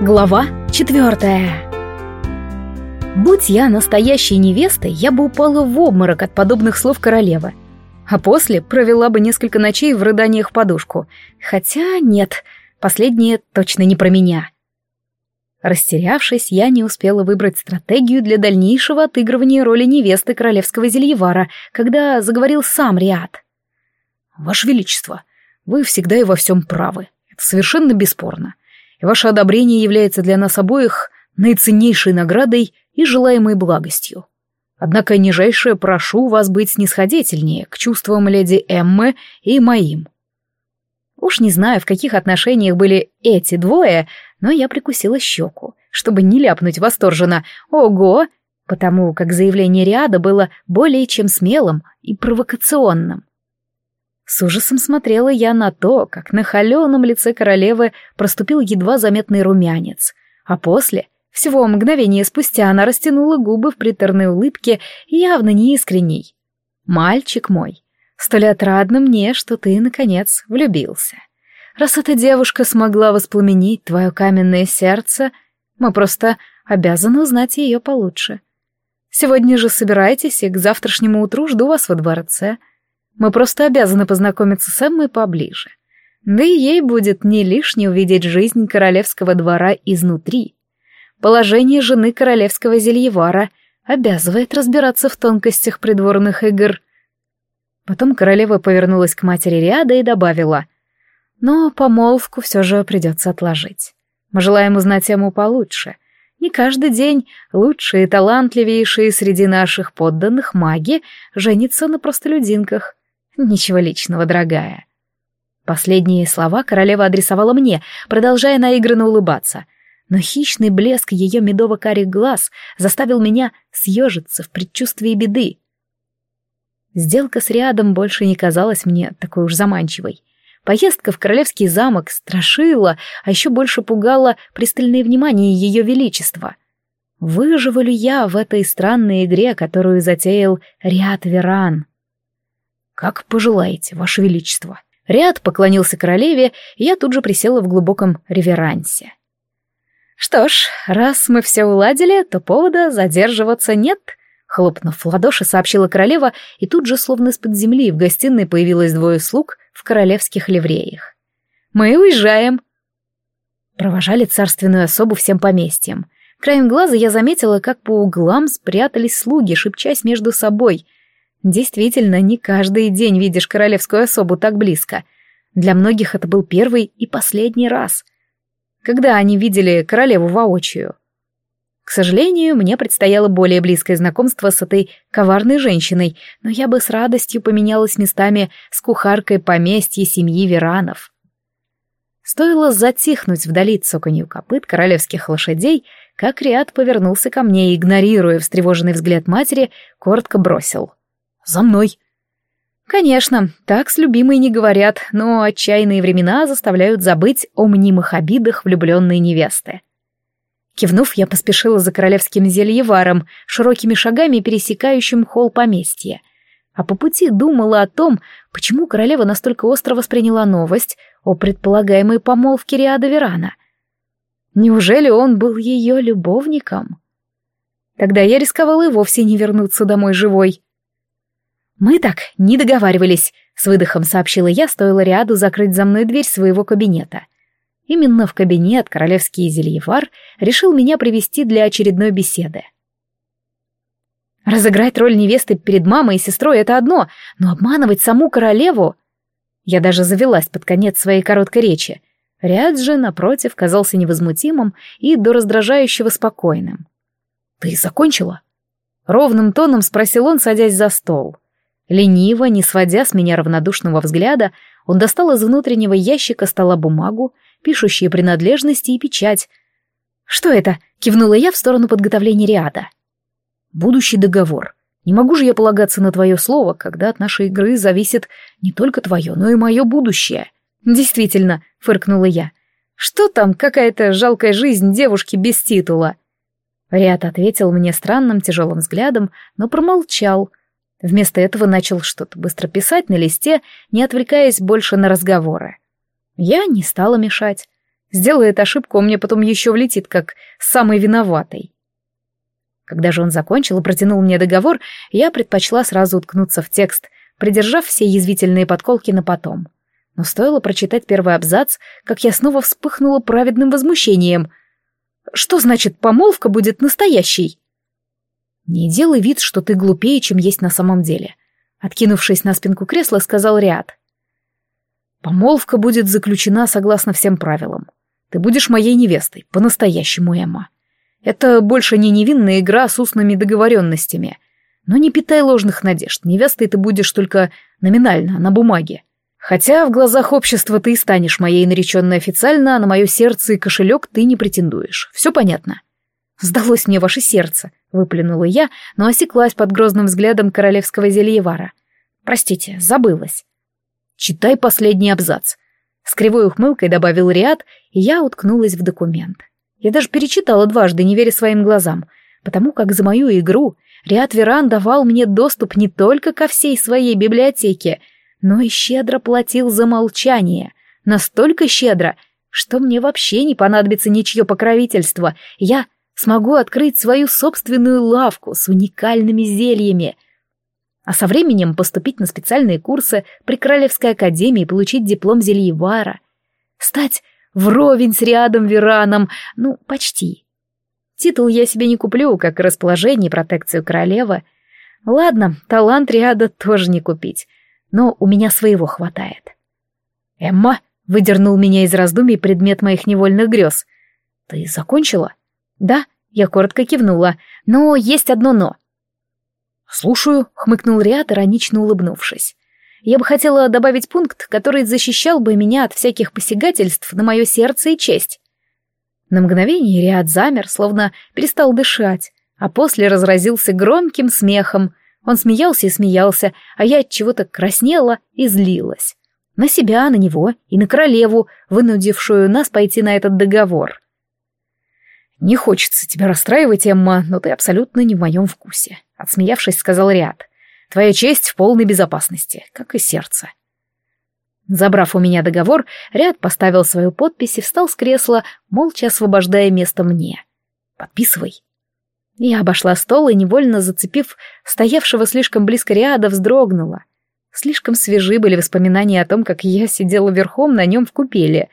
Глава четвертая. Будь я настоящей невестой, я бы упала в обморок от подобных слов королевы. А после провела бы несколько ночей в рыданиях подушку. Хотя нет, последнее точно не про меня. Растерявшись, я не успела выбрать стратегию для дальнейшего отыгрывания роли невесты королевского зельевара, когда заговорил сам Риад. «Ваше Величество, вы всегда и во всем правы. Это совершенно бесспорно ваше одобрение является для нас обоих наиценнейшей наградой и желаемой благостью. Однако нижайшее прошу вас быть снисходительнее к чувствам леди Эммы и моим. Уж не знаю, в каких отношениях были эти двое, но я прикусила щеку, чтобы не ляпнуть восторженно «Ого!», потому как заявление Риада было более чем смелым и провокационным. С ужасом смотрела я на то, как на холеном лице королевы проступил едва заметный румянец, а после, всего мгновение спустя, она растянула губы в приторной улыбке, явно неискренней. «Мальчик мой, столь отрадно мне, что ты, наконец, влюбился. Раз эта девушка смогла воспламенить твое каменное сердце, мы просто обязаны узнать ее получше. Сегодня же собирайтесь, и к завтрашнему утру жду вас во дворце». Мы просто обязаны познакомиться с Эммой поближе. Да и ей будет не лишне увидеть жизнь королевского двора изнутри. Положение жены королевского зельевара обязывает разбираться в тонкостях придворных игр. Потом королева повернулась к матери Риада и добавила, «Но помолвку все же придется отложить. Мы желаем узнать Эмму получше. Не каждый день лучшие и талантливейшие среди наших подданных маги женятся на простолюдинках. Ничего личного, дорогая. Последние слова королева адресовала мне, продолжая наигранно улыбаться. Но хищный блеск ее медово-карих глаз заставил меня съежиться в предчувствии беды. Сделка с рядом больше не казалась мне такой уж заманчивой. Поездка в королевский замок страшила, а еще больше пугала пристальное внимание ее величества. Выживу ли я в этой странной игре, которую затеял Риад Веран? «Как пожелаете, Ваше Величество». Ряд поклонился королеве, и я тут же присела в глубоком реверансе. «Что ж, раз мы все уладили, то повода задерживаться нет», — хлопнув в ладоши, сообщила королева, и тут же, словно из-под земли, в гостиной появилось двое слуг в королевских ливреях. «Мы уезжаем!» Провожали царственную особу всем поместьем. Краем глаза я заметила, как по углам спрятались слуги, шепчась между собой — Действительно, не каждый день видишь королевскую особу так близко. Для многих это был первый и последний раз. Когда они видели королеву воочию. К сожалению, мне предстояло более близкое знакомство с этой коварной женщиной, но я бы с радостью поменялась местами с кухаркой поместья семьи Веранов. Стоило затихнуть вдали цоканью копыт королевских лошадей, как Риад повернулся ко мне и, игнорируя встревоженный взгляд матери, коротко бросил. За мной!» Конечно, так с любимой не говорят, но отчаянные времена заставляют забыть о мнимых обидах влюбленной невесты. Кивнув, я поспешила за королевским зельеваром, широкими шагами пересекающим холл поместья. А по пути думала о том, почему королева настолько остро восприняла новость о предполагаемой помолвке Риада Верана. Неужели он был ее любовником? Тогда я рисковала и вовсе не вернуться домой живой. «Мы так не договаривались», — с выдохом сообщила я, стоило Риаду закрыть за мной дверь своего кабинета. Именно в кабинет королевский зельевар решил меня привести для очередной беседы. Разыграть роль невесты перед мамой и сестрой — это одно, но обманывать саму королеву... Я даже завелась под конец своей короткой речи. Ряд же, напротив, казался невозмутимым и до раздражающего спокойным. «Ты закончила?» Ровным тоном спросил он, садясь за стол. — Лениво, не сводя с меня равнодушного взгляда, он достал из внутреннего ящика стола бумагу, пишущие принадлежности и печать. «Что это?» — кивнула я в сторону подготовления Риада. «Будущий договор. Не могу же я полагаться на твое слово, когда от нашей игры зависит не только твое, но и мое будущее». «Действительно», — фыркнула я. «Что там, какая-то жалкая жизнь девушки без титула?» Риад ответил мне странным тяжелым взглядом, но промолчал — Вместо этого начал что-то быстро писать на листе, не отвлекаясь больше на разговоры. Я не стала мешать. Сделает ошибку, мне потом еще влетит, как самый виноватый. Когда же он закончил и протянул мне договор, я предпочла сразу уткнуться в текст, придержав все язвительные подколки на потом. Но стоило прочитать первый абзац, как я снова вспыхнула праведным возмущением. Что значит помолвка будет настоящей? Не делай вид, что ты глупее, чем есть на самом деле. Откинувшись на спинку кресла, сказал Риад. Помолвка будет заключена согласно всем правилам. Ты будешь моей невестой, по-настоящему, Эмма. Это больше не невинная игра с устными договоренностями. Но не питай ложных надежд, невестой ты будешь только номинально, на бумаге. Хотя в глазах общества ты и станешь моей нареченной официально, а на мое сердце и кошелек ты не претендуешь. Все понятно? Сдалось мне ваше сердце, выплюнула я, но осеклась под грозным взглядом королевского зельевара. Простите, забылась. Читай последний абзац. С кривой ухмылкой добавил Риад, и я уткнулась в документ. Я даже перечитала дважды, не веря своим глазам, потому как за мою игру Риад Веран давал мне доступ не только ко всей своей библиотеке, но и щедро платил за молчание. Настолько щедро, что мне вообще не понадобится ничье покровительство. Я смогу открыть свою собственную лавку с уникальными зельями. А со временем поступить на специальные курсы при Королевской академии и получить диплом зельевара. Стать вровень с рядом Вераном, ну, почти. Титул я себе не куплю, как и расположение и протекцию королевы. Ладно, талант Риада тоже не купить, но у меня своего хватает. «Эмма!» — выдернул меня из раздумий предмет моих невольных грез. «Ты закончила?» «Да», — я коротко кивнула, «но есть одно «но». «Слушаю», — хмыкнул Риад, иронично улыбнувшись. Я бы хотела добавить пункт, который защищал бы меня от всяких посягательств на мое сердце и честь. На мгновение Риад замер, словно перестал дышать, а после разразился громким смехом. Он смеялся и смеялся, а я от чего-то краснела и злилась. На себя, на него и на королеву, вынудившую нас пойти на этот договор. «Не хочется тебя расстраивать, Эмма, но ты абсолютно не в моем вкусе», — отсмеявшись, сказал Риад. Твоя честь в полной безопасности, как и сердце. Забрав у меня договор, Ряд поставил свою подпись и встал с кресла, молча освобождая место мне. «Подписывай». Я обошла стол и, невольно зацепив стоявшего слишком близко Риада, вздрогнула. Слишком свежи были воспоминания о том, как я сидела верхом на нем в купеле.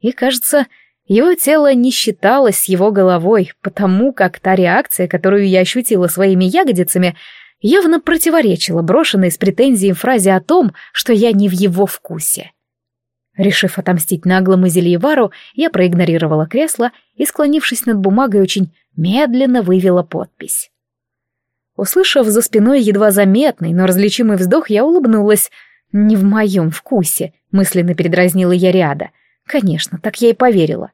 И, кажется, его тело не считалось с его головой, потому как та реакция, которую я ощутила своими ягодицами, явно противоречила брошенной с претензией фразе о том, что я не в его вкусе. Решив отомстить наглому зельевару, я проигнорировала кресло и, склонившись над бумагой, очень медленно вывела подпись. Услышав за спиной едва заметный, но различимый вздох, я улыбнулась. «Не в моем вкусе», — мысленно передразнила я ряда. «Конечно, так я и поверила.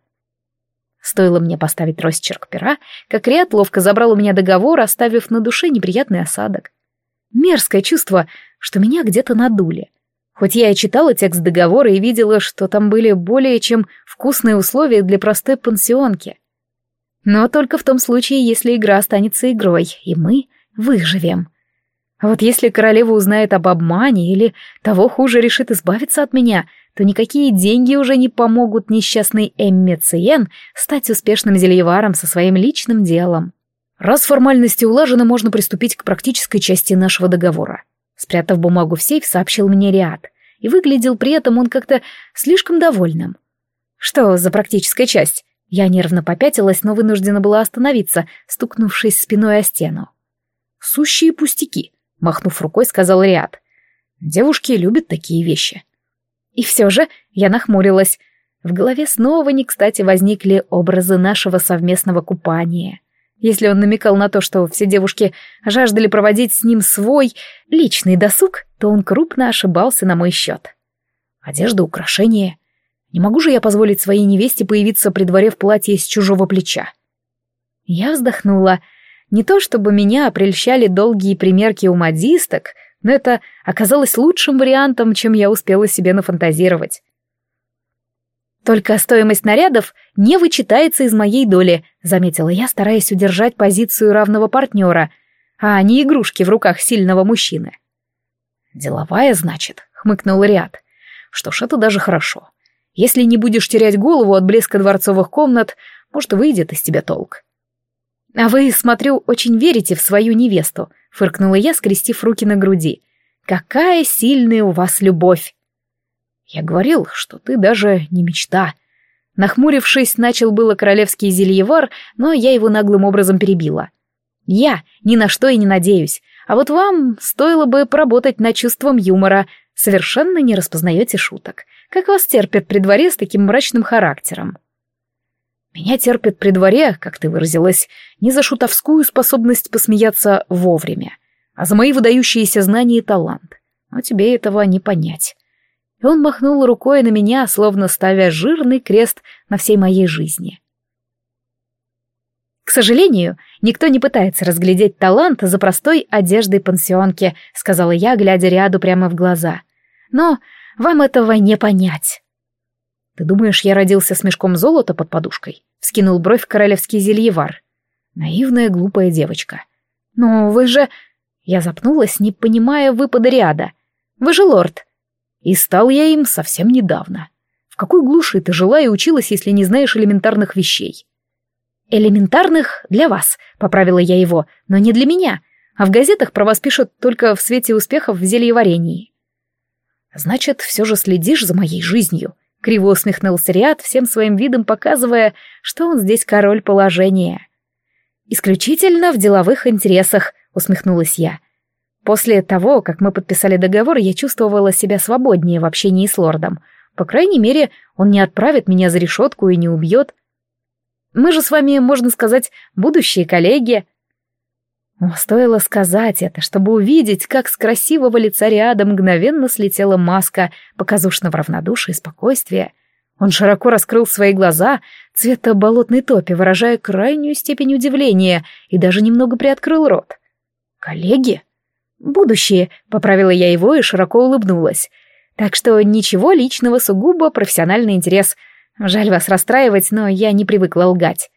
Стоило мне поставить росчерк пера, как Риат ловко забрал у меня договор, оставив на душе неприятный осадок. Мерзкое чувство, что меня где-то надули. Хоть я и читала текст договора и видела, что там были более чем вкусные условия для простой пансионки. Но только в том случае, если игра останется игрой, и мы выживем. А вот если королева узнает об обмане или того хуже решит избавиться от меня — то никакие деньги уже не помогут несчастной Эмме Циен стать успешным зельеваром со своим личным делом. Раз формальности улажены, можно приступить к практической части нашего договора. Спрятав бумагу в сейф, сообщил мне Риад, и выглядел при этом он как-то слишком довольным. Что за практическая часть? Я нервно попятилась, но вынуждена была остановиться, стукнувшись спиной о стену. «Сущие пустяки», — махнув рукой, сказал Риад. «Девушки любят такие вещи». И все же я нахмурилась. В голове снова не кстати возникли образы нашего совместного купания. Если он намекал на то, что все девушки жаждали проводить с ним свой личный досуг, то он крупно ошибался на мой счет. Одежда, украшения. Не могу же я позволить своей невесте появиться при дворе в платье с чужого плеча. Я вздохнула. Не то чтобы меня прельщали долгие примерки у модисток, но это оказалось лучшим вариантом, чем я успела себе нафантазировать. «Только стоимость нарядов не вычитается из моей доли», — заметила я, стараясь удержать позицию равного партнера, а не игрушки в руках сильного мужчины. «Деловая, значит», — хмыкнул Риад. «Что ж, это даже хорошо. Если не будешь терять голову от блеска дворцовых комнат, может, выйдет из тебя толк. «А вы, смотрю, очень верите в свою невесту», — фыркнула я, скрестив руки на груди. «Какая сильная у вас любовь!» «Я говорил, что ты даже не мечта». Нахмурившись, начал было королевский зельевар, но я его наглым образом перебила. «Я ни на что и не надеюсь, а вот вам стоило бы поработать над чувством юмора, совершенно не распознаете шуток. Как вас терпят при дворе с таким мрачным характером?» Меня терпят при дворе, как ты выразилась, не за шутовскую способность посмеяться вовремя, а за мои выдающиеся знания и талант. Но тебе этого не понять. И он махнул рукой на меня, словно ставя жирный крест на всей моей жизни. «К сожалению, никто не пытается разглядеть талант за простой одеждой пансионки», сказала я, глядя ряду прямо в глаза. «Но вам этого не понять». «Ты думаешь, я родился с мешком золота под подушкой?» — вскинул бровь королевский зельевар. Наивная глупая девочка. «Но вы же...» Я запнулась, не понимая выпада ряда. «Вы же лорд». И стал я им совсем недавно. В какой глуши ты жила и училась, если не знаешь элементарных вещей? «Элементарных для вас», — поправила я его, — «но не для меня. А в газетах про вас пишут только в свете успехов в зельеварении». «Значит, все же следишь за моей жизнью», Криво усмехнулся Риад, всем своим видом показывая, что он здесь король положения. «Исключительно в деловых интересах», — усмехнулась я. После того, как мы подписали договор, я чувствовала себя свободнее в общении с лордом. По крайней мере, он не отправит меня за решетку и не убьет. Мы же с вами, можно сказать, будущие коллеги. Но стоило сказать это, чтобы увидеть, как с красивого лица ряда мгновенно слетела маска показушного равнодушия и спокойствия. Он широко раскрыл свои глаза, цвета болотной топи, выражая крайнюю степень удивления, и даже немного приоткрыл рот. «Коллеги?» «Будущие», — поправила я его и широко улыбнулась. «Так что ничего личного, сугубо профессиональный интерес. Жаль вас расстраивать, но я не привыкла лгать».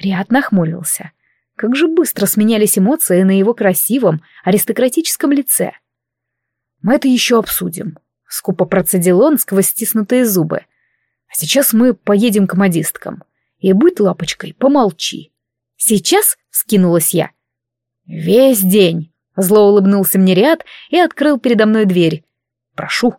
Риад нахмурился. Как же быстро сменялись эмоции на его красивом, аристократическом лице. «Мы это еще обсудим», — скупо процедил он сквозь стиснутые зубы. «А сейчас мы поедем к модисткам. И будь лапочкой, помолчи». «Сейчас?» — скинулась я. «Весь день», — зло улыбнулся мне ряд и открыл передо мной дверь. «Прошу».